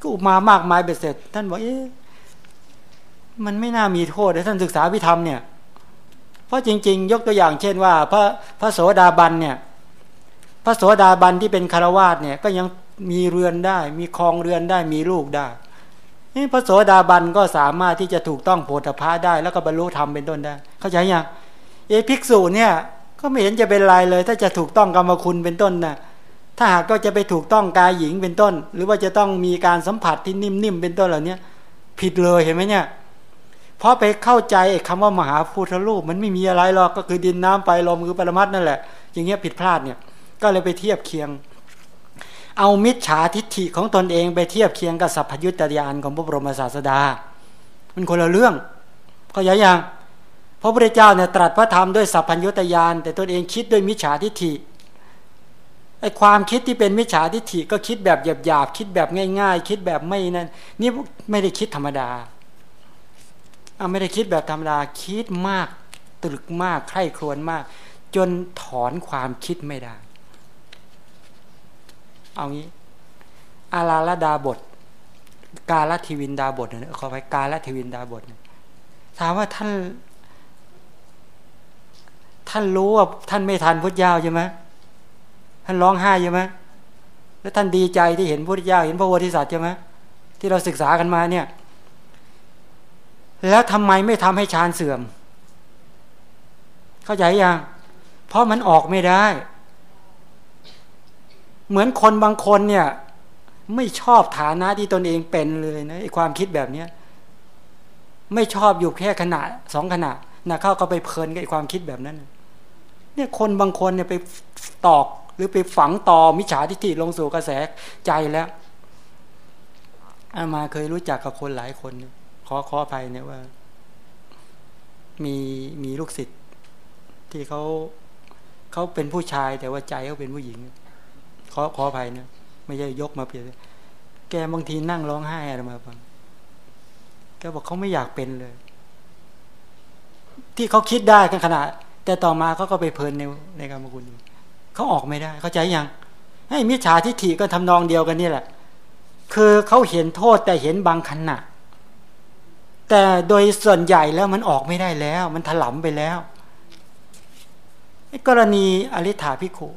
ก็อุมามากมายเบ็ดเสร็จ ท่านบอกเอ๊ะมันไม่น่ามีโทษท่านศึกษาพิธรรมเนี่ย เพราะจริง ๆ ยกตัวอย่างเช่นว่า พระพระโสดาบันเนี่ย พระโสดาบันที่เป็นคารวาสเนี่ยก็ยังมีเรือนได้ มีคลองเรือนได้มีลูกได้นี่พระโสดาบันก็สามารถที่จะถูกต้องโพธิภาได้ แล้วก็บรรลุธรรมเป็นต้นได้ เข้าใจยังเอภิกษุเนี่ย ก็ไม่เห็นจะเป็นไรเลย ถ้าจะถูกต้องกรรมคุณเป็นต้นนะ ถ้าหากก็จะไปถูกต้องกายหญิงเป็นต้น หรือว่าจะต้องมีการสัมผัสที่นิ่มๆเป็นต้นเหล่านี้ผิดเลยเห็นไหมเนี่ยเพราะไปเข้าใจคำว่ามหาพุทธรูป มันไม่มีอะไรหรอกก็คือดินน้ำไปลมคือปรมัตนั่นแหละ อย่างเงี้ยผิดพลาดเนี่ย ก็เลยไปเทียบเคียง เอามิจฉาทิฏฐิของตนเองไปเทียบเคียงกับสัพพยุตตยานของพระบรมศาสดา มันคนละเรื่องก็ยังยังพระพุทธเจ้าเนี่ยตรัสพระธรรมด้วยสัพพัญญุตยานแต่ตนเองคิดด้วยมิจฉาทิฏฐิ ไอความคิดที่เป็นมิจฉาทิฏฐิก็คิดแบบหยาบๆคิดแบบง่าย ๆ คิดแบบไม่นั่นนี่ไม่ได้คิดธรรมดาเอาไม่ได้คิดแบบธรรมดาคิดมากตรึกมากใคร่ครวญมาก จนถอนความคิดไม่ได้ เอางี้ อาราลดาบท กาลทิวินดาบทเนี่ยขอไปกาลทิวินดาบทถามว่าท่าน ท่านรู้ว่าท่านไม่ทันพุทธเจ้าใช่ไหม ท่านร้องไห้ใช่ไหมแล้วท่านดีใจที่เห็นพุทธเจ้าเห็นพระโพธิสัตว์ใช่ไหมที่เราศึกษากันมาเนี่ย แล้วทำไมไม่ทำให้ฌานเสื่อม เข้าใจยังเพราะมันออกไม่ได้ เหมือนคนบางคนเนี่ย ไม่ชอบฐานะที่ตนเองเป็นเลยนะไอ้ความคิดแบบเนี้ยไม่ชอบอยู่แค่ขณะสองขณะนะเข้าก็ไปเพลินกับความคิดแบบนั้น เนี่ยคนบางคนเนี่ยไปตอก รือไปฝังต่อมิจฉาทิฏฐิลงสู่กระแสใจแล้วอามาเคยรู้จักกับคนหลายคนขอขออภัยเนี่ยว่า มีมีลูกศิษย์ที่เขาเขาเป็นผู้ชายแต่ว่าใจเขาเป็นผู้หญิง ขอขออภัยนะไม่ใช่ยกมาเปลี่ยนแกบางทีนั่งร้องไห้อะไรมาฟังแกบอกเขาไม่อยากเป็นเลย ที่เขาคิดได้กันขนาด แต่ต่อมาเขาก็ไปเพลินในในกรรมคุณ เขาออกไม่ได้ เขาใจยังให้มิจฉาทิฏฐิก็ทำนองเดียวกันนี่แหละ คือเขาเห็นโทษแต่เห็นบางขณะแต่โดยส่วนใหญ่แล้วมันออกไม่ได้แล้ว มันถลำไปแล้วกรณีอริ t าพิคุ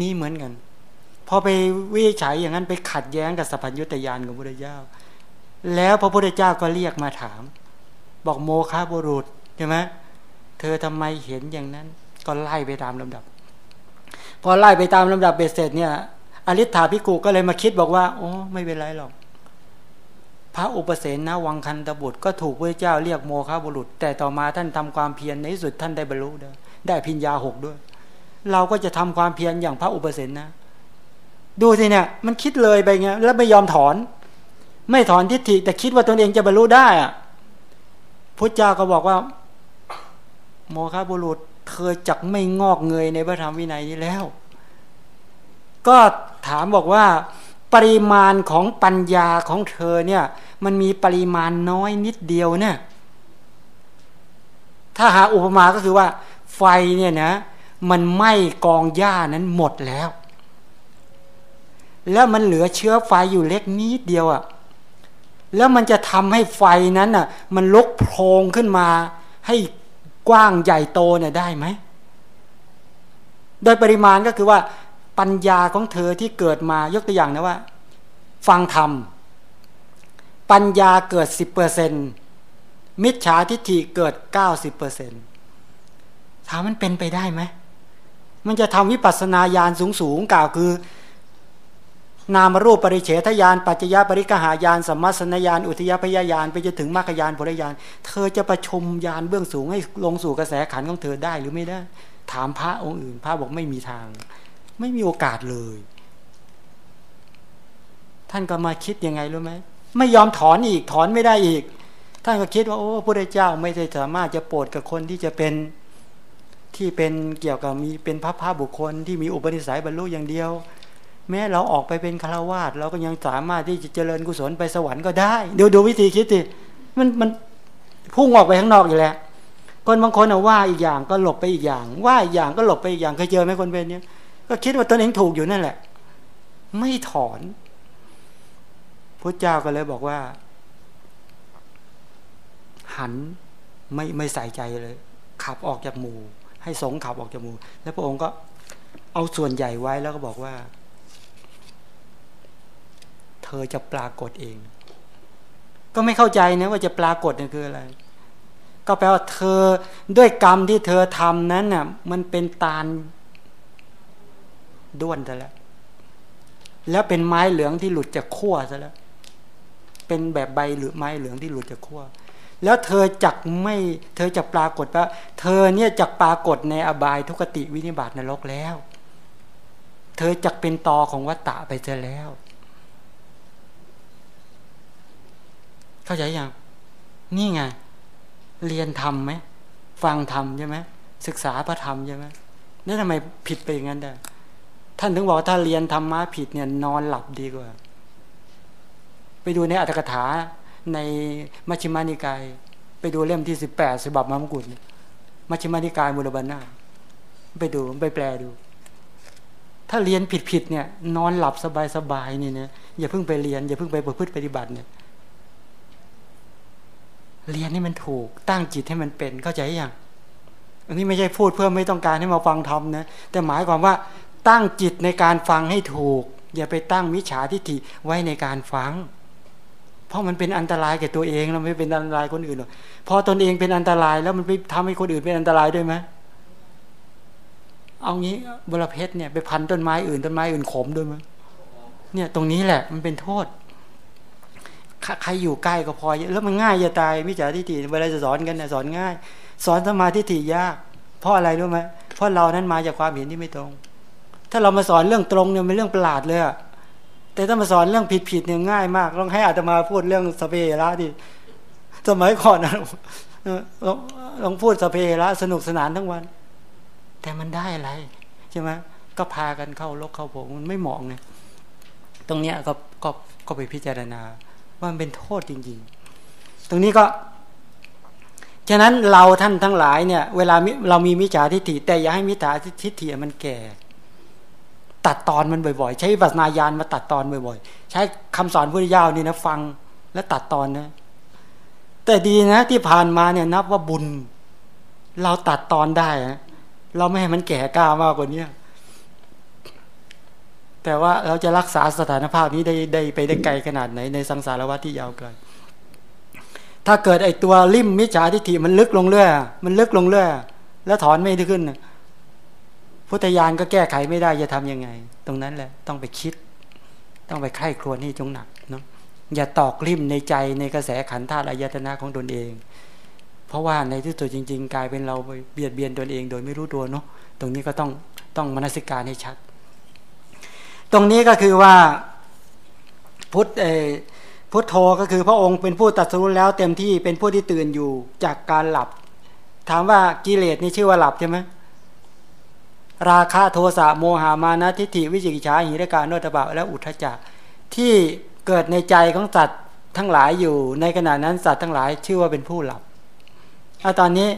นี้เหมือนกัน พอไปวิจัยอย่างนั้นไปขัดแย้งกับสัพพัญญุตยานของพระพุทธเจ้า แล้วพระพุทธเจ้าก็เรียกมาถาม บอกโมฆะบุรุษใช่ไหมเธอทำไมเห็นอย่างนั้น ก็ไล่ไปตามลำดับ พอไล่ไปตามลำดับเบสเสร็จเนี่ยอริ t าพิกูก็เลยมาคิดบอกว่า โอ้ไม่เป็นไรหรอก พระอุปเสนนะวังคันตบุตรก็ถูกพระเจ้าเรียกโมฆะบุรุษ แต่ต่อมาท่านทำความเพียรในที่สุดท่านได้บรรลุได้ได้พิญญาหกด้วย เราก็จะทำความเพียรอย่างพระอุปเสนนะดูสิเนี่ย มันคิดเลยไปไงแล้วไม่ยอมถอน ไม่ถอนทิฏฐิแต่คิดว่าตนเองจะบรรลุได้อะพุทธเจ้าก็บอกว่า โมฆะบุรุษ เธอจักไม่งอกเงยในพระธรรมวินัยนี้แล้ว ก็ถามบอกว่า ปริมาณของปัญญาของเธอเนี่ย มันมีปริมาณน้อยนิดเดียวเนี่ย ถ้าหาอุปมาก็คือว่า ไฟเนี่ยนะ มันไหม้กองหญ้านั้นหมดแล้ว แล้วมันเหลือเชื้อไฟอยู่เล็กนิดเดียวอะ่ะแล้วมันจะทำให้ไฟนั้นอะ มันลุกโพลงขึ้นมา ให้ กว้างใหญ่โตเนี่ยได้ไหม โดยปริมาณก็คือว่า ปัญญาของเธอที่เกิดมายกตัวอย่างนะว่า ฟังธรรม ปัญญาเกิดสิบเปอร์เซ็นมิจฉาทิฏฐิเกิดเก้าสิบเปอร์เซ็นถามมันเป็นไปได้ไหมมันจะทำวิปัสสนาญาณสูงสูงกล่าวคือ นามรูปปริเฉทญาณปัจจยปริกหายานสัมมาสนญาณอุทยพยายานไปจนถึงมรรคญาณผลญาณเธอจะประชมญาณเบื้องสูงให้ลงสู่กระแสขันของเธอได้หรือไม่ได้ ถามพระองค์อื่น พระบอกไม่มีทาง ไม่มีโอกาสเลย ท่านก็มาคิดยังไงรู้ไหมไม่ยอมถอนอีกถอนไม่ได้อีก ท่านก็คิดว่าโอ้พระเจ้าไม่ได้สามารถจะโปรดกับคนที่จะเป็นที่เป็นเกี่ยวกับมีเป็นพระพาบุคคลที่มีอุปนิสัยบรรลุอย่างเดียว แม้เราออกไปเป็นคารวาสเราก็ยังสามารถที่จะเจริญกุศลไปสวรรค์ก็ได้ดูดูวิธีคิดสิมันมันพุ่งออกไปข้างนอกอยู่แล้วคนบางคนเอาว่าอีกอย่างก็หลบไปอีกอย่าง ว่าอีกอย่างก็หลบไปอีกอย่างเคยเจอไหมคนเป็นเนี้ยก็คิดว่าตนเองถูกอยู่นั่นแหละ ไม่ถอนพระเจ้าก็เลยบอกว่า หันไม่ไม่ใส่ใจเลย ขับออกจากหมู่ ให้สงขับออกจากหมู่ แล้วพระองค์ก็เอาส่วนใหญ่ไว้แล้วก็บอกว่า อจะปรากฏเอง ก็ไม่เข้าใจนะว่าจะปรากฏนี่คืออะไร ก็แปลว่าเธอด้วยกรรมที่เธอทำนั้นน่ะ มันเป็นตาลด้วนซะแล้ว แล้วเป็นไม้เหลืองที่หลุดจากขั้วซะแล้ว เป็นแบบใบหรือไม้เหลืองที่หลุดจากขั้วแล้วเธอจักไม่ เธอจะปรากฏว่า เธอเนี่ยจักปรากฏในอบายทุกติวินิบาตนรกแล้ว เธอจักเป็นตอของวัตตะไปเจอแล้ว เข้าใจยังนี่ไง เรียนธรรมไหมฟังธรรมใช่ไหมศึกษาพระธรรมใช่ไหมนี่ทำไมผิดไปอย่างนั้นได้ท่านถึงบอกถ้าเรียนธรรมะผิดเนี่ยนอนหลับดีกว่า ไปดูในอัตถกถาในมัชฌิมานิกาย ไปดูเล่มที่สิบแปดฉบับมามกุฎมัชฌิมานิกายมูลบัญนาไปดูไปแปลดู ถ้าเรียนผิดๆเนี่ย นอนหลับสบายๆนี่เนี่ยอย่าเพิ่งไปเรียนอย่าเพิ่งไปประพฤติปฏิบัติเนี่ย เรียนให้มันถูกตั้งจิตให้มันเป็นเข้าใจยังอันนี้ไม่ใช่พูดเพื่อไม่ต้องการให้มาฟังธรรมนะแต่หมายความว่าตั้งจิตในการฟังให้ถูก อย่าไปตั้งมิจฉาทิฏฐิไว้ในการฟัง เพราะมันเป็นอันตรายแก่ตัวเองเราไม่เป็นอันตรายคนอื่นหรอกพอตนเองเป็นอันตรายแล้วมันไปทำให้คนอื่นเป็นอันตรายด้วยไหมเอางี้บุรเพชรเนี่ยไปพันต้นไม้อื่นต้นไม้อื่นขมด้วยมั้ยเนี่ยตรงนี้แหละมันเป็นโทษ ใครอยู่ใกล้ก็พอแล้วมันง่ายจะตายมิจฉาทิฏฐิเวลาจะสอนกันเนี่ยสอนง่าย สอนสมาธิฏฐิยากเพราะอะไรรู้ไหมเพราะเรานั้นมาจากความเห็นที่ไม่ตรง ถ้าเรามาสอนเรื่องตรงเนี่ยเป็นเรื่องประหลาดเลยอะแต่ถ้ามาสอนเรื่องผิดๆเนี่ยง่ายมากลองให้อาตมาพูดเรื่องสเประดิสมัยก่อนนะลองพูดสเประสนุกสนานทั้งวัน แต่มันได้อะไรใช่ไหมก็พากันเข้าลกเข้าผมมันไม่เหมาะไงตรงเนี้ยก็ก็ก็ไปพิจารณา ว่ามันเป็นโทษจริง ๆ ตรงนี้ก็ ฉะนั้นเราท่านทั้งหลายเนี่ย เวลาเรามีมิจฉาทิฏฐิ แต่อย่าให้มิจฉาทิฏฐิมันแก่ ตัดตอนมันบ่อยๆ ใช้ปัสนาญาณมาตัดตอนบ่อยๆ ใช้คำสอนพุทธเจ้านี่นะฟังและตัดตอนนะ แต่ดีนะที่ผ่านมาเนี่ยนับว่าบุญ เราตัดตอนได้นะเราไม่ให้มันแก่กล้ามากกว่านี้ แต่ว่าเราจะรักษาสถานภาพนี้ได้ได้ไปได้ไกลขนาดไหนในสังสารวัฏที่ยาวไกล ถ้าเกิดไอตัวริมมิจฉาทิฏฐิมันลึกลงเรื่อยมันลึกลงเรื่อยแล้วถอนไม่ได้ขึ้น พุทธญาณก็แก้ไขไม่ได้จะทํำยังไง ตรงนั้นแหละต้องไปคิด ต้องไปไข้ครวญนี่จงหนักเนาะอย่าตอกริมในใจในกระแสขันธาตุอายตนะของตนเอง เพราะว่าในที่สุดจริง ๆ กลายเป็นเราเบียดเบียนตนเอง โดยไม่รู้ตัวเนาะตรงนี้ก็ต้องต้องมนสิการให้ชัด ตรงนี้ก็คือว่าพุทธเอพุทโธก็คือพระองค์เป็นผู้ตัดสู้แล้วเต็มที่เป็นผู้ที่ตื่นอยู่จากการหลับ ถามว่ากิเลสนี่ชื่อว่าหลับใช่ไหมราคะโทสะโมหามานะทิฏฐิวิจิกิจฉาหิรการโนตบะและอุทจจะที่เกิดในใจของสัตว์ทั้งหลายอยู่ในขณะนั้นสัตว์ทั้งหลายชื่อว่าเป็นผู้หลับเอาตอนนี้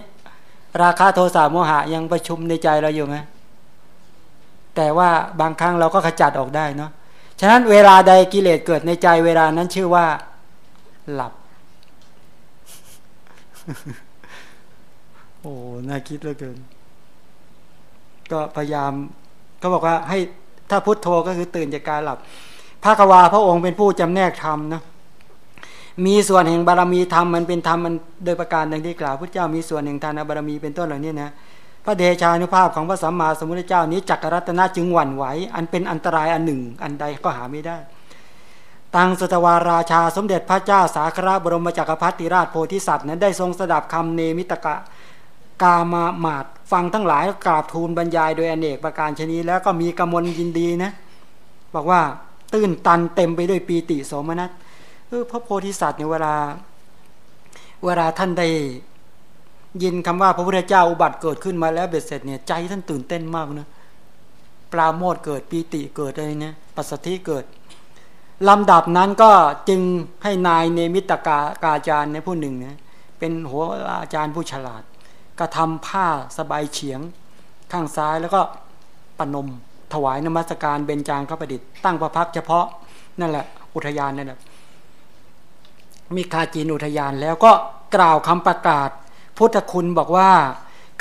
ราคะโทสะโมหะยังประชุมในใจเราอยู่ไหม แต่ว่าบางครั้งเราก็ขจัดออกได้เนาะฉะนั้นเวลาใดกิเลสเกิดในใจเวลานั้นชื่อว่า หลับ โอ้น่าคิดเหลือเกิน ก็พยายามก็บอกว่าให้ถ้าพุทโธก็คือตื่นจากการหลับพระกวาพระองค์เป็นผู้จำแนกธรรมนะมีส่วนแห่งบารมีธรรมมันเป็นธรรมมันโดยประการดังที่กล่าวพระเจ้ามีส่วนแห่งทานบารมีเป็นต้นเหล่านี้นะ พระเดชานุภาพของพระสัมมาสัมพุทธเจ้านี้จักรรัตนะจึงหวั่นไหว อันเป็นอันตรายอันหนึ่ง อันใดก็หาไม่ได้ ตังสตวาราชาสมเด็จพระเจ้าสาคราบรมจักรพรรดิราชโพธิสัตว์นั้นได้ทรงสดับคำเนมิตกะกามามาดฟังทั้งหลายกราบทูลบรรยายโดยอเนกประการชนีแล้วก็มีกำมลยินดีนะ บอกว่าตื้นตันเต็มไปด้วยปีติโสมนัสเออพระโพธิสัตว์เนี่ยเวลา เวลาท่านได้ ยินคำว่าพระพุทธเจ้าอุบัติเกิดขึ้นมาแล้วเบ็ดเสร็จเนี่ยใจท่านตื่นเต้นมากนะปราโมทเกิดปีติเกิดอะไรเนี่ยปัสสติเกิดลำดับนั้นก็จึงให้นายเนมิตกากาจารย์ในผู้หนึ่งเนี่ยเป็นหัวอาจารย์ผู้ฉลาด กระทำผ้าสบายเฉียง ข้างซ้ายแล้วก็ปนมถวายนมัสการเบญจางขประดิษฐ์ตั้งประพักเฉพาะนั่นแหละ อุทยานนั่นแหละมีคาจีนอุทยานแล้วก็กล่าวคำประกาศ พุทธคุณบอกว่า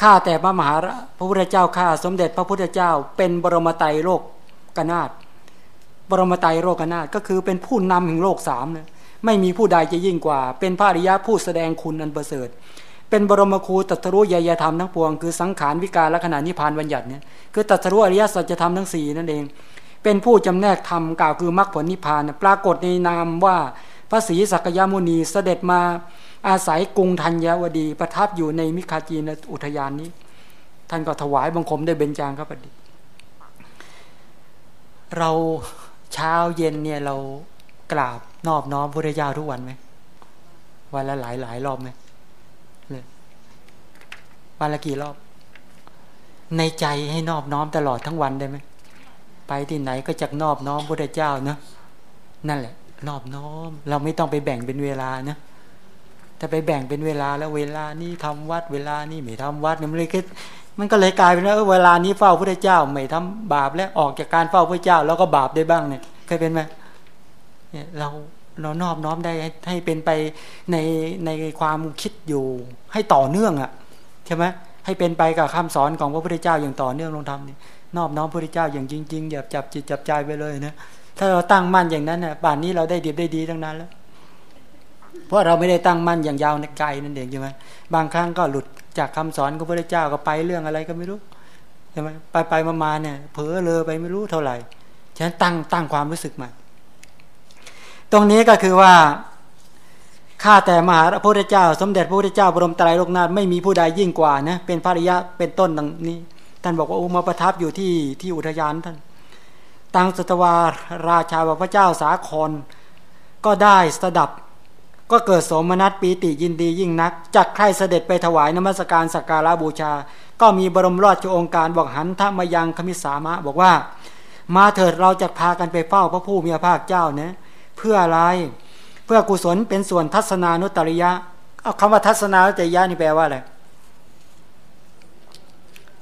ข้าแต่พระมหาพระพุทธเจ้าข้าสมเด็จพระพุทธเจ้า เป็นบรมไตรโลกกนาตบรมไตรโลกนาตก็คือเป็นผู้นำแห่งโลกสามเนี่ยไม่มีผู้ใดจะยิ่งกว่า เป็นพระอริยะผู้แสดงคุณอันประเสริฐ เป็นบรมครูตัตรู้ยยธรรมทั้งปวง คือสังขารวิการและขณะนิพพานบัญญัติเนี่ยคือตัตรู้อริยสัจธรรมทั้งสี่นั่นเอง เป็นผู้จำแนกธรรมกล่าวคือมรรคผลนิพพาน ปรากฏในนามว่าพระศรีสักยมุนีเสด็จมา อาศัยกรุงธัญวดี ประทับอยู่ในมิคาจีนอุทยานนี้ ท่านก็ถวายบังคมได้เบญจางครับอดีเราเช้าเย็นเนี่ยเรากราบนอบน้อมพระเจ้าทุกวันไหมวันละหลายหลายรอบไหมเลยวันละกี่รอบ ในใจให้นอบน้อมตลอดทั้งวันได้ไหมไปที่ไหนก็จะนอบน้อมพระเจ้าเนะนั่นแหละ นอบน้อม เราไม่ต้องไปแบ่งเป็นเวลานะ ถ้าไปแบ่งเป็นเวลาแล้วเวลานี้ทำวัดเวลานี้ไม่ทำวัดมันเลยก็มันก็เลยกลายเป็นว่าเวลานี้เฝ้าพระเจ้าไม่ทำบาปแล้วออกจากการเฝ้าพระเจ้า แล้วก็บาปได้บ้างเนี่ยเคยเป็นไหมเนี่ยเราเรานอบน้อมได้ให้เป็นไปในในความคิดอยู่ให้ต่อเนื่องอะใช่ไหมให้เป็นไปกับคำสอนของพระพุทธเจ้าอย่างต่อเนื่องลงทำนี่นอบน้อมพระพุทธเจ้าอย่างจริงๆอย่าจับจิตจับใจไปเลยนะถ้าเราตั้งมั่นอย่างนั้นน่ะป่านนี้เราได้ดีได้ดีทั้งนั้นแล้ว เพราะเราไม่ได้ตั้งมั่นอย่างยาวในไกลนั่นเองใช่ไหมบางครั้งก็หลุดจากคำสอนของพระพุทธเจ้าก็ไปเรื่องอะไรก็ไม่รู้ใช่ไหมไปไปมามาเนี่ยเผลอเลยไปไม่รู้เท่าไหร่ฉะนั้นตั้งตั้งความรู้สึกใหม่ตรงนี้ก็คือว่าข้าแต่มหาพระพุทธเจ้า สมเด็จพระพุทธเจ้าบรมไตรโลกนาถไม่มีผู้ใดยิ่งกว่านะเป็นภริยะเป็นต้นดังนี้ ท่านบอกว่าอุมาประทับอยู่ที่ที่อุทยานท่านตังสตวาราชาพระเจ้าสาคร ก็ได้สดับ ก็เกิดโสมนัตปีติยินดียิ่งนัก จักใครเสด็จไปถวายนมัสการสักการะบูชา ก็มีบรมราชองค์การบอกหันทมายังคมิสามะ บอกว่า มาเถิดเราจะพากันไปเฝ้าพระผู้มีพระภาคเจ้าเนะเพื่ออะไร เพื่อกุศลเป็นส่วนทัศนานุตริยะเอาคำว่าทัศนานุตริยะนี่แปลว่าอะไร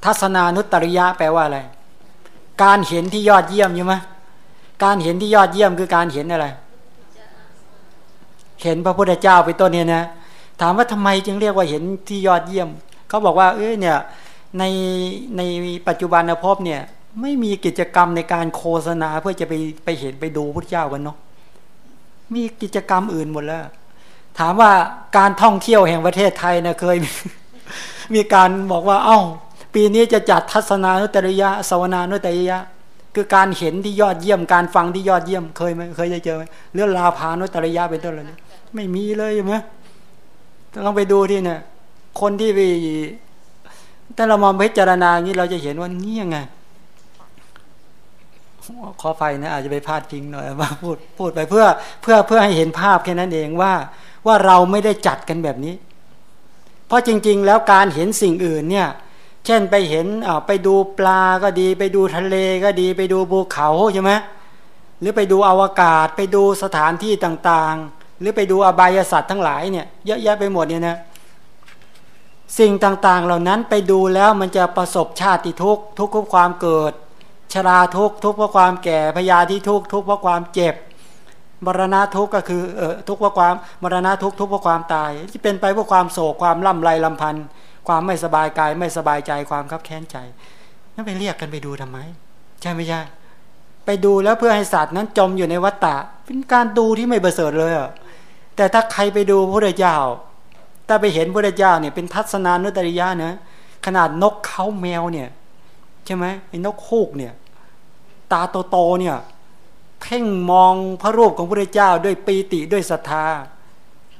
ทัศนานุตริยะแปลว่าอะไร การเห็นที่ยอดเยี่ยมใช่ไหมการเห็นที่ยอดเยี่ยมคือการเห็นอะไร เห็นพระพุทธเจ้าไปต้นเนี่ยนะ ถามว่าทำไมจึงเรียกว่าเห็นที่ยอดเยี่ยม เขาบอกว่า เอ้ยเนี่ยในในปัจจุบันภพเนี่ย ไม่มีกิจกรรมในการโฆษณาเพื่อจะไปไปเห็นไปดูพระเจ้ากันเนาะมีกิจกรรมอื่นหมดแล้ว ถามว่าการท่องเที่ยวแห่งประเทศไทยนะเคย มีการบอกว่า เอา้า ปีนี้จะจัดทัศนานุตริยะสวนานุตริยะคือการเห็นที่ยอดเยี่ยมการฟังที่ยอดเยี่ยมเคยไหมเคยได้เจอไหมเรื่องลาภานุตริยะเป็นต้นอะไร ไม่มีเลยใช่ไหมต้องไปดูที่เนี่ย คนที่ไปถ้าเรามองพิจารณาอย่างนี้เราจะเห็นว่านี่ยังไงขอไฟนะอาจจะไปพลาดพิงหน่อยว่าพูดพูดไปเพื่อเพื่อเพื่อให้เห็นภาพแค่นั้นเองว่า ว่าเราไม่ได้จัดกันแบบนี้ เพราะจริง ๆ แล้วการเห็นสิ่งอื่นเนี่ย เช่นไปเห็นไปดูปลาก็ดี ไปดูทะเลก็ดี ไปดูภูเขาใช่ไหมหรือไปดูอวกาศ ไปดูสถานที่ต่างๆ หรือไปดูอบายสัตว์ทั้งหลายเนี่ยเยอะแยะไปหมดเนี่ยนะสิ่งต่างๆเหล่านั้นไปดูแล้วมันจะประสบชาติทุกข์ทุกข์ความเกิด ชราทุกทุกเพราะความแก่พยาธิทุกทุกเพราะความเจ็บมรณะทุกก็คือเออทุกเพราะความมรณะทุกทุกเพราะความตายที่เป็นไปเพราะความโศกความล่ำไรลำพันธ์ความไม่สบายกายไม่สบายใจความคับแค้นใจนั่นไปเรียกกันไปดูทำไม ใช่ไม่ใช่ไปดูแล้วเพื่อให้สัตว์นั้นจมอยู่ในวัฏฏะเป็นการดูที่ไม่ประเสริฐเลยอะ แต่ถ้าใครไปดูพระเจ้า ถ้าไปเห็นพระเจ้าเนี่ยเป็นทัศนานุตริยะนะขนาดนกเขาแมวเนี่ยใช่ไหมไอ้นกคูกเนี่ย ตาโตๆเนี่ยเพ่งมองพระรูปของพระเจ้าด้วยปีติด้วยศรัทธา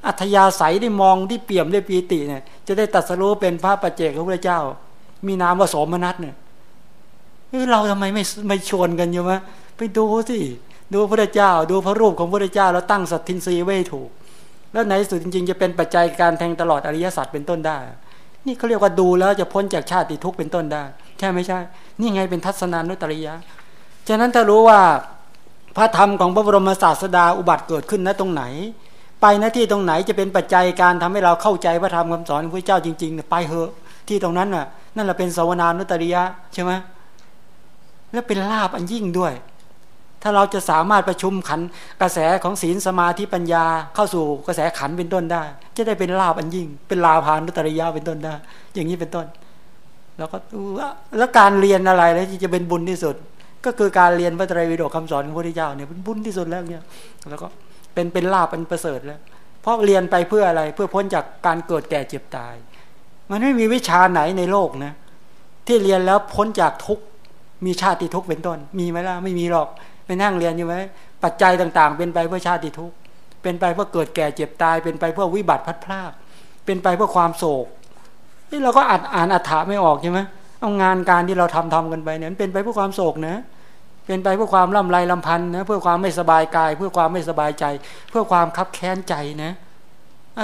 อัธยาศัยได้มองที่เปี่ยมด้วยปีติเนี่ย จะได้ตัดสรู้เป็นพระปัจเจกของพระเจ้า มีนามว่าสมนัตเนี่ยเราทำไมไม่ไม่ชวนกันอยู่มะไปดูสิดูพระเจ้า ดูพระรูปของพระเจ้าแล้วตั้งสัตทินรีไว้ถูก แล้วในสุดจริงๆ จะเป็นปัจจัยการแทงตลอดอริยสัจเป็นต้นได้ นี่เขาเรียกว่าดูแล้วจะพ้นจากชาติทุกข์เป็นต้นได้ ใช่ไม่ใช่ นี่ไงเป็นทัศนานุตริยะ ฉะนั้นถ้ารู้ว่าพระธรรมของพระบรมศาสดาอุบัติเกิดขึ้นณตรงไหน ไปณที่ตรงไหนจะเป็นปัจจัยการทำให้เราเข้าใจพระธรรมคำสอนของพระเจ้าจริงๆไปเหอะที่ตรงนั้นน่ะนั่นแหละเป็นสวนานุตริยะใช่ไหมและเป็นลาบอันยิ่งด้วย ถ้าเราจะสามารถประชุมขันกระแสของศีลสมาธิปัญญา เข้าสู่กระแสขันเป็นต้นได้ จะได้เป็นลาบอันยิ่ง เป็นลาภานุตริยาเป็นต้นได้ อย่างนี้เป็นต้น แล้วก็แล้วการเรียนอะไรแล้วที่จะเป็นบุญที่สุด ก็คือการเรียนพระไตรปิฎกคำสอนของพระพุทธเจ้าเนี่ยเป็นบุญที่สุดแล้วเนี่ย แล้วก็เป็นเป็นลาบอันประเสริฐแล้ว เพราะเรียนไปเพื่ออะไรเพื่อพ้นจากการเกิดแก่เจ็บตาย มันไม่มีวิชาไหนในโลกนะที่เรียนแล้วพ้นจากทุกมีชาติทุกเป็นต้น มีไหมล่ะไม่มีหรอก ไปนั่งเรียนอยู่ไหมปัจจัยต่าง ๆ เป็นไปเพื่อชาติทุกเป็นไปเพื่อเกิดแก่เจ็บตาย เป็นไปเพื่อวิบัติพัดพลาดเป็นไปเพื่อความโศกนี่เราก็อ่านอ่านอัฏฐะไม่ออกใช่ไหมเอางานการที่เราทำทำกันไปเนี่ยเป็นไปเพื่อความโศกนะเป็นไปเพื่อความล่ำไรลำพันธ์นะเพื่อความไม่สบายกาย เพื่อความไม่สบายใจ เพื่อความคับแค้นใจนะ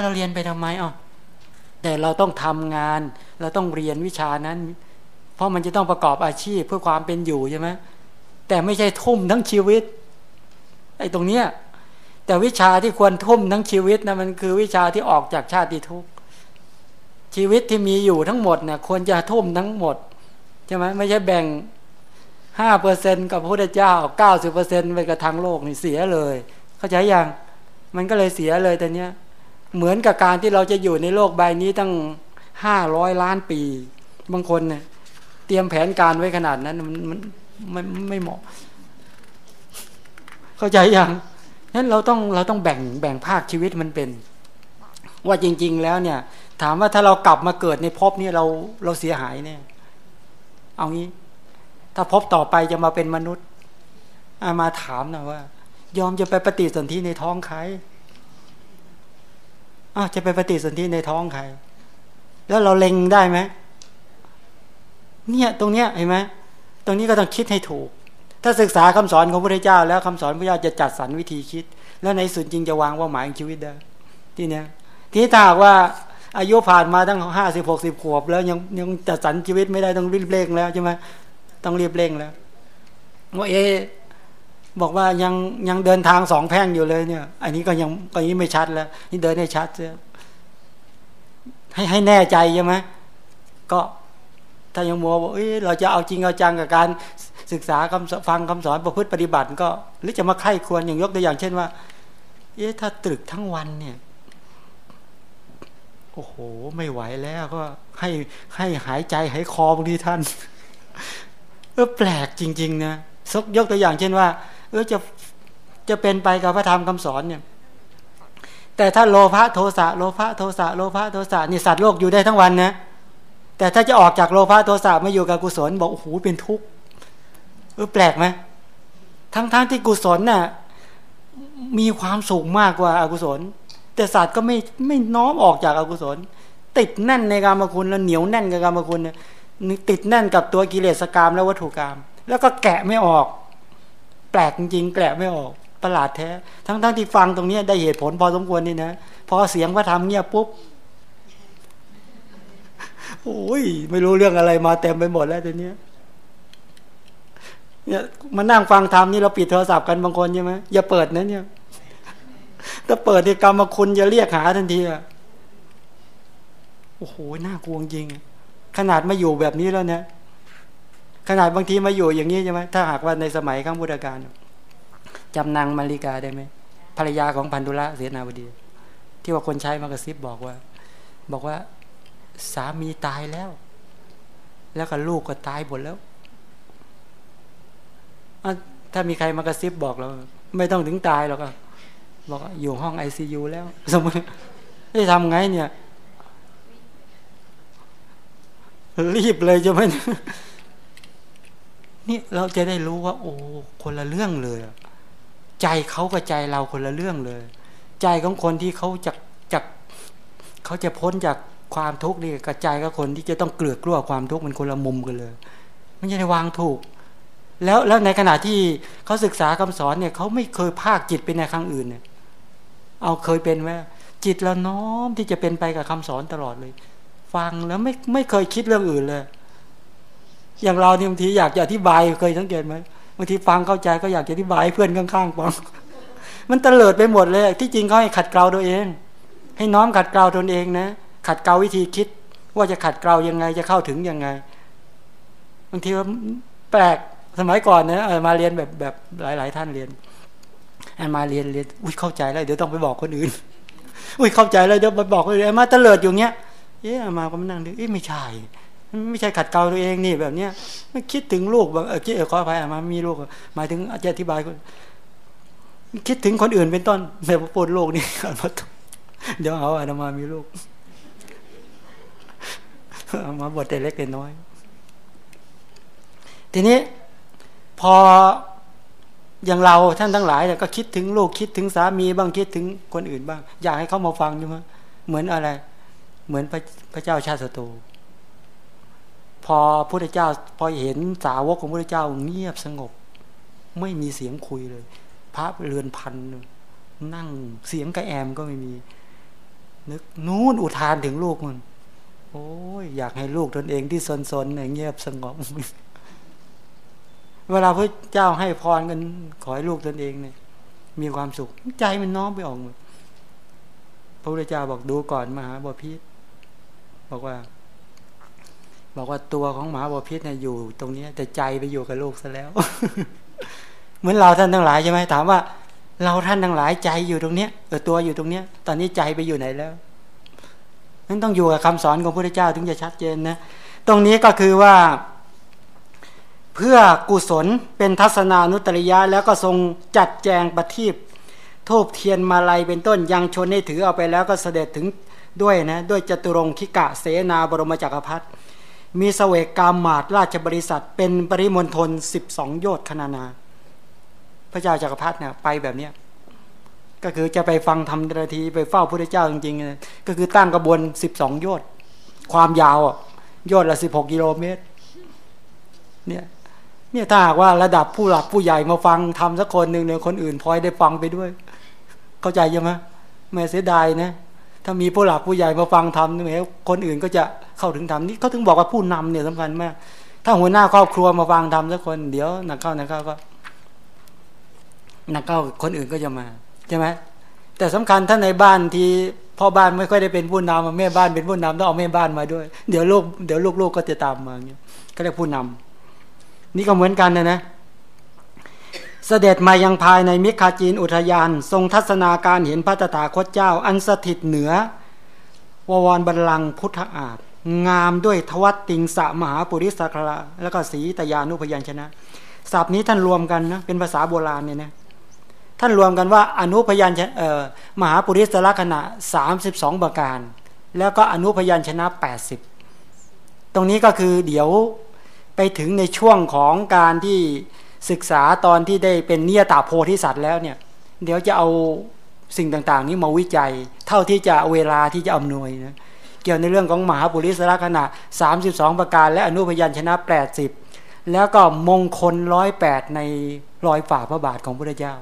เราเรียนไปทำไมอะแต่เราต้องทำงาน เราต้องเรียนวิชานั้น เพราะมันจะต้องประกอบอาชีพเพื่อความเป็นอยู่ใช่ไหม แต่ไม่ใช่ทุ่มทั้งชีวิตไอ้ตรงเนี้ยแต่วิชาที่ควรทุ่มทั้งชีวิตนะมันคือวิชาที่ออกจากชาติทุกข์ชีวิตที่มีอยู่ทั้งหมดเนี่ยควรจะทุ่มทั้งหมดใช่ไหมไม่ใช่แบ่งห้าเปอร์เซ็นกับพระพุทธเจ้าเก้าสิบเปอร์เซ็นไปกับทางโลกนี่เสียเลย เข้าใจยังมันก็เลยเสียเลยแต่เนี้ยเหมือนกับการที่เราจะอยู่ในโลกใบนี้ตั้งห้าร้อยล้านปี บางคนเนี่ยเตรียมแผนการไว้ขนาดนั้นมันมัน ไม่ไม่เหมาะ เข้าใจยังนั้นเราต้องเราต้องแบ่งแบ่งภาคชีวิตมันเป็น ว่าจริง ๆ แล้วเนี่ย ถามว่าถ้าเรากลับมาเกิดในภพนี้เราเราเสียหายเนี่ย เอางี้ ถ้าภพต่อไปจะมาเป็นมนุษย์อามาถามนะว่า ยอมจะไปปฏิสนธิในท้องใครอ้าวจะไปปฏิสนธิในท้องใคร แล้วเราเล็งได้ไหมเนี่ย ตรงเนี้ยเห็นไหม ตรงนี้ก็ต้องคิดให้ถูก ถ้าศึกษาคำสอนของพระเจ้า แล้วคำสอนพระเจ้าจะจัดสรรวิธีคิด แล้วในสุดจริงจะวางว่าหมายชีวิตได้ที่เนี้ยที่ถ้าว่าอายุผ่านมาตั้งห้าสิบหกสิบขวบ แล้วยังยังจัดสรรชีวิตไม่ได้ต้องรีบเร่งแล้วใช่ไหมต้องรีบเร่งแล้วว่าเอบอกว่ายังยังเดินทางสองแพ่งอยู่เลยเนี่ย อันนี้ก็ยังก็นี้ไม่ชัดแล้ว นี่เดินให้ชัดเสียให้ให้แน่ใจใช่ไหมก็ ถ้ายังมัวบอกเอ้ยเราจะเอาจริงเอาจังกับการศึกษาคำฟังคำสอนประพฤติปฏิบัติก็ หรือจะมาไข้ควรอย่างยกตัวอย่างเช่นว่า เอ๊ะถ้าตรึกทั้งวันเนี่ย โอ้โห ไม่ไหวแล้วก็ให้ให้หายใจหายคอบางทีท่าน เออแปลกจริง ๆ นะซกยกตัวอย่างเช่นว่า เออจะจะเป็นไปกับพระธรรมคำสอนเนี่ย แต่ถ้าโลภะโทสะโลภะโทสะโลภะโทสะนี่สัตว์โลกอยู่ได้ทั้งวันนะ แต่ถ้าจะออกจากโลภะโทสะมาอยู่กับกุศล บอกโอ้โหเป็นทุกข์เออแปลกไหมทั้งๆทที่กุศลน่ะมีความสูงมากกว่าอากุศล แต่สัตว์ก็ไม่ไม่น้อมออกจากอากุศล ติดแน่นในกามคุณแล้วเหนียวแน่นกับกามคุณเนี่ยติดแน่นกับตัวกิเลสกรรมและวัตถุกรรม แล้วก็แกะไม่ออก แปลกจริงๆแกะไม่ออกประหลาดแท้ ทั้งๆทที่ฟังตรงนี้ได้เหตุผลพอสมควรนี่นะพอเสียงพระธรรมเงียบปุ๊บ โอ้ยไม่รู้เรื่องอะไรมาเต็มไปหมดแล้วตอนนี้เนี่ยมานั่งฟังธรรมนี่เราปิดโทรศัพท์กันบางคนใช่ไหมอย่าเปิดนะเนี่ย ถ้าเปิดที่กรรมคุณจะเรียกหาทันทีอะโอ้โหน่ากลัวจริง ขนาดมาอยู่แบบนี้แล้วเนี่ยขนาดบางทีมาอยู่อย่างนี้ใช่ไหมถ้าหากว่าในสมัยข้างพุทธกาลจำนางมาริกาได้ไหมภรรยาของพันธุระเสนาบดี ที่ว่าคนใช้มากระซิบบอกว่า บอกว่า สามีตายแล้ว แล้วก็ลูกก็ตายหมดแล้ว ถ้ามีใครมากระซิบบอกเรา ไม่ต้องถึงตายหรอกบอกอยู่ห้องไอซียูแล้ว สมมติได้ทำไงเนี่ย รีบเลยจะไม่นี่เราจะได้รู้ว่า โอ้คนละเรื่องเลยใจเขากับใจเราคนละเรื่องเลย ใจของคนที่เขาจะจะเขาจะพ้นจาก ความทุกข์นี่กระจายกับคนที่จะต้องเกลือกลัวความทุกข์มันคนละมุมกันเลยมันจะได้วางถูก แล้วแล้วในขณะที่เขาศึกษาคำสอนเนี่ยเขาไม่เคยภาคจิตไปในครั้งอื่นเนี่ย เอาเคยเป็นไหมจิตเราน้อมที่จะเป็นไปกับคำสอนตลอดเลย ฟังแล้วไม่ไม่เคยคิดเรื่องอื่นเลย อย่างเราเนี่ยบางทีอยากจะอธิบายเคยสังเกตไหมบางทีฟังเข้าใจก็อยากจะอธิบายเพื่อนข้างๆฟังมันเตลิดไปหมดเลย ที่จริงเขาให้ขัดเกลาตัวเอง ให้น้อมขัดเกลาตนเองนะ ขัดเกลาวิธีคิด ว่าจะขัดเกลายังไงจะเข้าถึงยังไงบางทีว่าแปลกสมัยก่อนนะมาเรียนแบบแบบหลาย ๆ ท่านเรียนอันมาเรียนเรียนอุ้ยเข้าใจแล้วเดี๋ยวต้องไปบอกคนอื่น อุ้ยเข้าใจแล้วเดี๋ยวไปบอกคนอื่นมาเตลิดอยู่เงี้ยเอ๊ะมาก็มานั่งดูเอ๊ะไม่ใช่ไม่ใช่ขัดเกลาตัวเองนี่แบบเนี้ยไม่คิดถึงลูกบางเออคิดเออขออภัยมามีลูกหมายถึงจะอธิบายคนคิดถึงคนอื่นเป็นต้นแบบปนโลกนี่อมาเดี๋ยวเอาอามามีลูก มาบทแต่เล็กแต่น้อยทีนี้พออย่างเราท่านทั้งหลายเนี่ยก็คิดถึงลูกคิดถึงสามีบ้างคิดถึงคนอื่นบ้าง อยากให้เขามาฟังใช่ไหมเหมือนอะไร เหมือนพระพระเจ้าชาติศัตรูพอพระเจ้าพอเห็นสาวกของพระเจ้าเงียบสงบ ไม่มีเสียงคุยเลย พระเรือนพันนั่งเสียงกระแอมก็ไม่มี นึกนู้นอุทานถึงลูกมัน โอ้ยอยากให้ลูกตนเองที่สนๆเนี่ยเงียบสงบ เวลาพระเจ้าให้พรกันขอให้ลูกตนเองเนี่ย มีความสุข ใจมันน้อมไปออกพระพุทธเจ้าบอกดูก่อนมหาบพิษบอกว่า บอกว่าตัวของมหาบพิษเนี่ยอยู่ ตรงนี้แต่ใจไปอยู่กับลูกซะแล้ว เหมือนเราท่านทั้งหลายใช่ไหมถามว่า เราท่านทั้งหลายใจอยู่ตรงเนี้ยเออตัวอยู่ตรงเนี้ย ตอนนี้ใจไปอยู่ไหนแล้ว นั้นต้องอยู่กับคำสอนของพระพุทธเจ้าถึงจะชัดเจนนะตรงนี้ก็คือว่า เพื่อกุศลเป็นทัศนานุตริยะ แล้วก็ทรงจัดแจงประทีปทูบเทียนมาลัยเป็นต้นยังชนให้ถือเอาไปแล้วก็เสด็จถึงด้วยนะด้วยจตุรงคิกะเสนาบรมจักรพรรดิมีสเวกกามมาตราชบริษัท เป็นปริมณฑลสิบสองโยชน์คณานา พระเจ้าจักรพรรดิเนี่ยไปแบบเนี้ย ก็คือจะไปฟังธรรมนาทีไปเฝ้าพระเจ้าจริงๆ ก็คือตั้งกระบวนสิบสองโยชน์ความยาวโยชน์ละสิบหกกิโลเมตร เนี่ยเนี่ยถ้าหากว่าระดับผู้หลักผู้ใหญ่มาฟังทำสักคนหนึ่งเนี่ยคนอื่นพลอยได้ฟังไปด้วย เข้าใจยังไหมไม่เสียดายนะถ้ามีผู้หลักผู้ใหญ่มาฟังทำเนี่ยคนอื่นก็จะเข้าถึงธรรมนี่เขาถึงบอกว่าผู้นำเนี่ยสำคัญมาก ถ้าหัวหน้าครอบครัวมาฟังทำสักคน เดี๋ยวนักเข้านักเข้าก็นักเข้าคนอื่นก็จะมา ใช่ไหมแต่สำคัญถ้าในบ้านที่พ่อบ้านไม่ค่อยได้เป็นผู้นำแม่บ้านเป็นผู้นำต้องเอาแม่บ้านมาด้วย เดี๋ยวลูกเดี๋ยวลูกๆก็จะตามมาเงี้ยก็เรียกผู้นำนี่ก็เหมือนกันนะนะเสด็จมายังภายในมิคาจีนอุทยาน ทรงทัศนาการเห็นพระตถาคตเจ้า อันสถิตเหนือ ววรบัลลังพุทธอาฏงามด้วยทวัตติงสะมหาปุริสคระแล้วก็สีตยานุพยัญชนะศัพท์นี้ท่านรวมกันนะเป็นภาษาโบราณเนี่ยนะ ท่านรวมกันว่าอนุพยัญชนะมหาปุริสลักษณะสามสิบสองประการ แล้วก็อนุพยัญชนะแปดสิบตรงนี้ก็คือเดี๋ยวไปถึงในช่วงของการที่ศึกษาตอนที่ได้เป็นเนียตาโพธิสัตว์แล้วเนี่ย เดี๋ยวจะเอาสิ่งต่างๆ นี้มาวิจัย เท่าที่จะเวลาที่จะอำนวยนะเกี่ยวในเรื่องของมหาบุริสลักษณะ 32 ประการ และอนุพยัญชนะ 80 แล้วก็มงคลร้อยแปดในรอยฝ่าพระบาทของพระเจ้า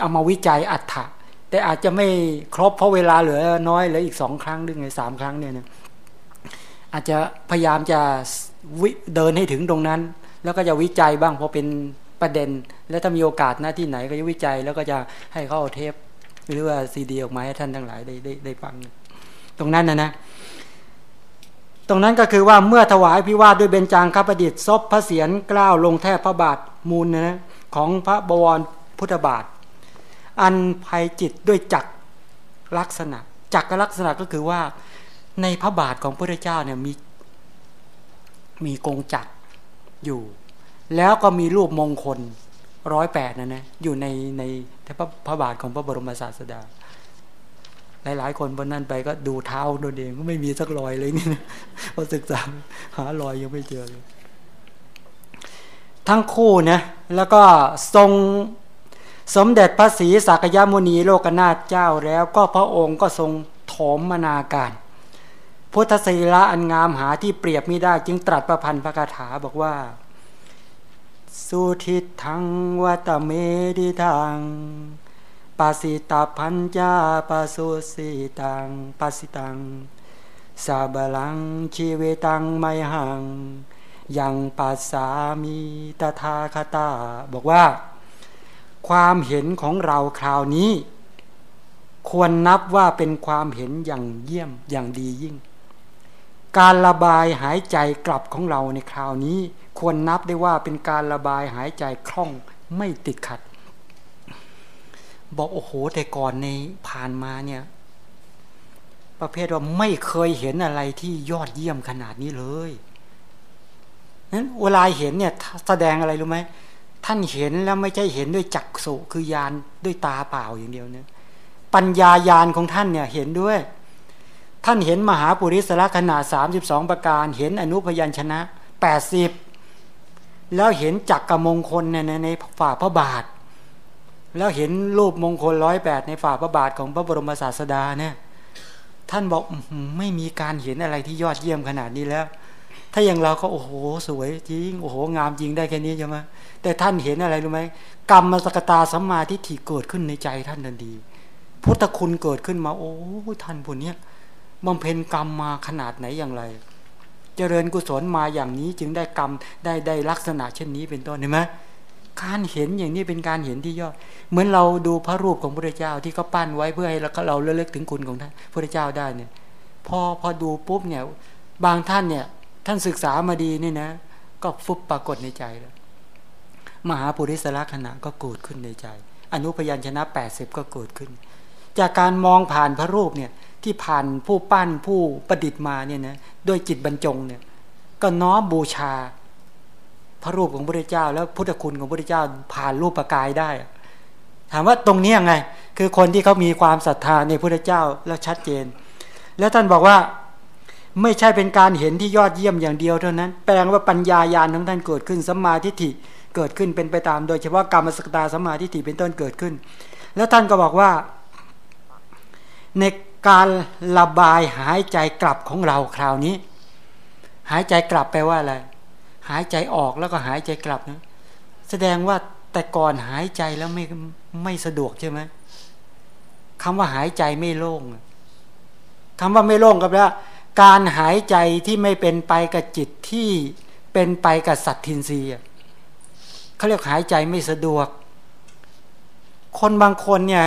เอามาวิจัยอัฏฐะแต่อาจจะไม่ครบเพราะเวลาเหลือน้อยเหลืออีกสองครั้งหรือไงสามครั้งเนี่ยนะอาจจะพยายามจะเดินให้ถึงตรงนั้น แล้วก็จะวิจัยบ้างพอเป็นประเด็น แล้วถ้ามีโอกาสหน้าที่ไหนก็จะวิจัย แล้วก็จะให้เขาเอาเทปหรือว่าซีดีออกมาให้ท่านทั้งหลายได้ได้ได้ฟัง ตรงนั้นนะนะ ตรงนั้นก็คือว่าเมื่อถวายพิวาทด้วยเบญจางคประดิษฐ์ซบพระเศียรกล้าวลงแทบพระบาทมูลนะของพระบวรพุทธบาท อันภัยจิตด้วยจักลักษณะจักลักษณะก็คือว่า ในพระบาทของพระเจ้าเนี่ยมีมีกงจักรอยู่ แล้วก็มีรูปมงคลร้อยแปดนะนะอยู่ในในพระพระบาทของพระบรมศาสดา หลายๆ คนบนนั้นไปก็ดูเท้าโดนเองก็ไม่มีสักรอยเลยนี่พอศึกษาหารอยยังไม่เจอเลยทั้งคู่นะแล้วก็ทรง สมเด็จพระศรีสักยมุนีโลกนาถเจ้าแล้วก็พระองค์ก็ทรงถมมนาการ พุทธศีละอันงามหาที่เปรียบไม่ได้จึงตรัสประพันธ์พระคาถาบอกว่า สุทิทังวัตเมดิทังปัสิตาพัญจาปัสุสีตังปัสิตังสาบลังชีเวตังไมหัง ยังปัสสามีตถาคตาบอกว่า ความเห็นของเราคราวนี้ ควรนับว่าเป็นความเห็นอย่างเยี่ยมอย่างดียิ่ง การระบายหายใจกลับของเราในคราวนี้ ควรนับได้ว่าเป็นการระบายหายใจคล่องไม่ติดขัด บอกโอ้โหแต่ก่อนในผ่านมาเนี่ย ประเภทว่าไม่เคยเห็นอะไรที่ยอดเยี่ยมขนาดนี้เลยนั้นเวลาเห็นเนี่ยแสดงอะไรรู้ไหม ท่านเห็นแล้วไม่ใช่เห็นด้วยจักษุคือยานด้วยตาเปล่าอย่างเดียวเนี่ยปัญญายานของท่านเนี่ยเห็นด้วย ท่านเห็นมหาปุริสละขนาดสามสิบสองประการ เห็นอนุพยัญชนะแปดสิบแล้วเห็นจักกรมงคลในในฝ่าพระบาท แล้วเห็นรูปมงคลร้อยแปดในฝ่าพระบาทของพระบรมศาสดาเนี่ยท่านบอกไม่มีการเห็นอะไรที่ยอดเยี่ยมขนาดนี้แล้ว ถ้าอย่างเราก็โอ้โห สวยจริงโอ้โห งามจริงได้แค่นี้ใช่ไหมแต่ท่านเห็นอะไรรู้ไหมกรรมมสกตาสัมมาทิฏฐิเกิดขึ้นในใจท่านทันทีพุทธคุณเกิดขึ้นมา โอ้ท่านผู้นี้บำเพ็ญกรรมมาขนาดไหนอย่างไร เจริญกุศลมาอย่างนี้จึงได้กรรมได้ได้ลักษณะเช่นนี้เป็นต้นเห็นไหมการเห็นอย่างนี้เป็นการเห็นที่ยอด เหมือนเราดูพระรูปของพระเจ้าที่เขาปั้นไว้เพื่อให้เราเลือกถึงคุณของท่านพระเจ้าได้เนี่ย พอพอดูปุ๊บเนี่ย บางท่านเนี่ย ท่านศึกษามาดีนี่นะ ก็ฟุบปรากฏในใจแล้ว มหาปุริสละขณะก็เกิดขึ้นในใจ อนุพยัญชนะแปดสิบก็เกิดขึ้น จากการมองผ่านพระรูปเนี่ยที่ผ่านผู้ปั้นผู้ประดิษฐ์มาเนี่ยนะด้วยจิตบรรจงเนี่ยก็น้อมบูชา พระรูปของพระเจ้า แล้วพุทธคุณของพระเจ้าผ่านรูปประกายได้ ถามว่าตรงนี้ยังไง คือคนที่เขามีความศรัทธาในพระเจ้าแล้วชัดเจน แล้วท่านบอกว่า ไม่ใช่เป็นการเห็นที่ยอดเยี่ยมอย่างเดียวเท่านั้น แปลว่าปัญญายาณของท่านเกิดขึ้นสัมมาทิฏฐิเกิดขึ้นเป็นไปตาม โดยเฉพาะกรรมสกตาสัมมาทิฏฐิเป็นต้นเกิดขึ้น แล้วท่านก็บอกว่า ในการระบายหายใจกลับของเราคราวนี้ หายใจกลับแปลว่าอะไรหายใจออกแล้วก็หายใจกลับนะแสดงว่าแต่ก่อนหายใจแล้วไม่ไม่สะดวกใช่ไหมคำว่าหายใจไม่โล่งคำว่าไม่โล่งกับแล้ว การหายใจที่ไม่เป็นไปกับจิตที่เป็นไปกับสัตทินรีเขาเรียกหายใจไม่สะดวก คนบางคนเนี่ย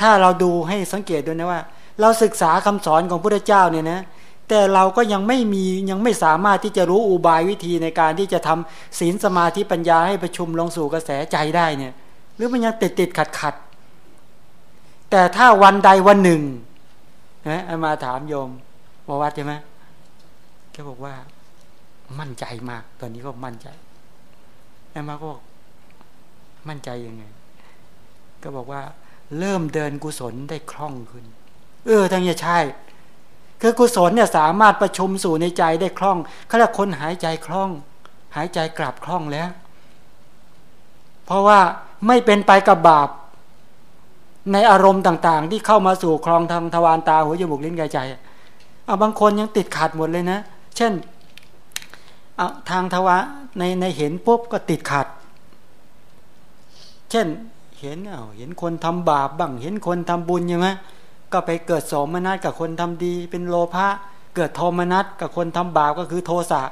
ถ้าเราดูให้สังเกตดูนะว่า เราศึกษาคำสอนของพระเจ้าเนี่ยนะแต่เราก็ยังไม่มียังไม่สามารถที่จะรู้อุบายวิธีในการที่จะทำศีลสมาธิปัญญาให้ประชุมลงสู่กระแสใจได้เนี่ยหรือมันยังติดติดขัดขัดแต่ถ้าวันใดวันหนึ่งนะมาถามโยม ววัดใช่ไหมแกบอกว่า มั่นใจมาก ตอนนี้ก็มั่นใจแอมาก็มั่นใจยังไง ก็บอกว่า เริ่มเดินกุศลได้คล่องขึ้น เออทั้งนี้ใช่ คือกุศลเนี่ยสามารถประชุมสู่ในใจได้คล่องเขาเรียกคนหายใจคล่อง หายใจกลับคล่องแล้ว เพราะว่าไม่เป็นไปกับบาป ในอารมณ์ต่าง ๆ ที่เข้ามาสู่คลองทางทวารตาหัวจมูกลิ้นกายใจ เอาบางคนยังติดขัดหมดเลยนะ เช่นเอาทางทวารในในเห็นปุ๊บก็ติดขัด เช่นเห็นเอาเห็นคนทำบาปบ้างเห็นคนทำบุญใช่ไหมก็ไปเกิดสมนัตกับคนทำดี เป็นโลภะเกิดโทมนัตกับคนทำบาปก็คือโทสะ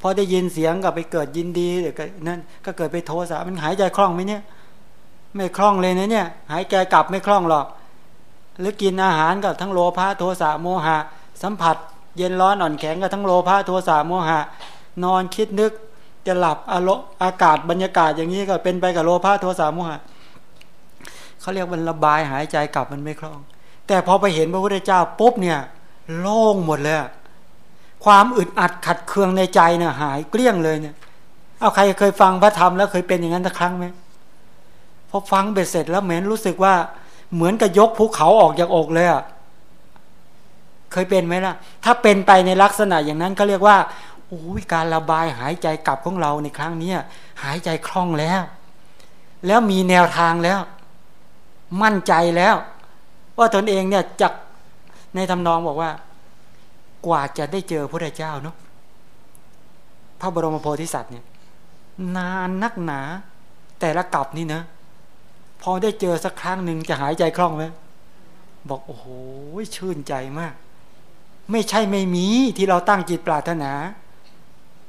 พอได้ยินเสียงก็ไปเกิดยินดีเดี๋ยวนั่นก็เกิดไปโทสะมันหายใจคล่องไหมเนี่ย ไม่คล่องเลยนะเนี่ย หายใจกลับไม่คล่องหรอก หรือกินอาหารก็ทั้งโลภะโทสะโมหะ สัมผัส เย็นร้อนอ่อนแข็งก็ทั้งโลภะโทสะโมหะ นอนคิดนึกจะหลับอารมณ์อากาศบรรยากาศอย่างนี้ก็เป็นไปกับโลภะโทสะโมหะเขาเรียกมันระบายหายใจกลับมันไม่คล่อง แต่พอไปเห็นพระพุทธเจ้าปุ๊บเนี่ย โล่งหมดเลยความอึดอัดขัดเคืองในใจเนี่ยหายเกลี้ยงเลยเนี่ย เอาใครเคยฟังพระธรรมแล้วเคยเป็นอย่างนั้นสักครั้งไหมพอฟังเบ็ดเสร็จแล้วเหมือนรู้สึกว่าเหมือนกับยกภูเขาออกจากอกเลยอะ เคยเป็นไหมล่ะ ถ้าเป็นไปในลักษณะอย่างนั้นก็เรียกว่าโอ้ยการระบายหายใจกลับของเราในครั้งนี้หายใจคล่องแล้ว แล้วมีแนวทางแล้ว มั่นใจแล้ว ว่าตนเองเนี่ยจักในทำนองบอกว่า กว่าจะได้เจอพระเจ้าเนาะพระบรมโพธิสัตว์เนี่ย นานนักหนา แต่ละกลับนี่นะพอได้เจอสักครั้งหนึ่งจะหายใจคล่องไหมบอกโอ้โหชื่นใจมาก ไม่ใช่ไม่มีที่เราตั้งจิตปรารถนา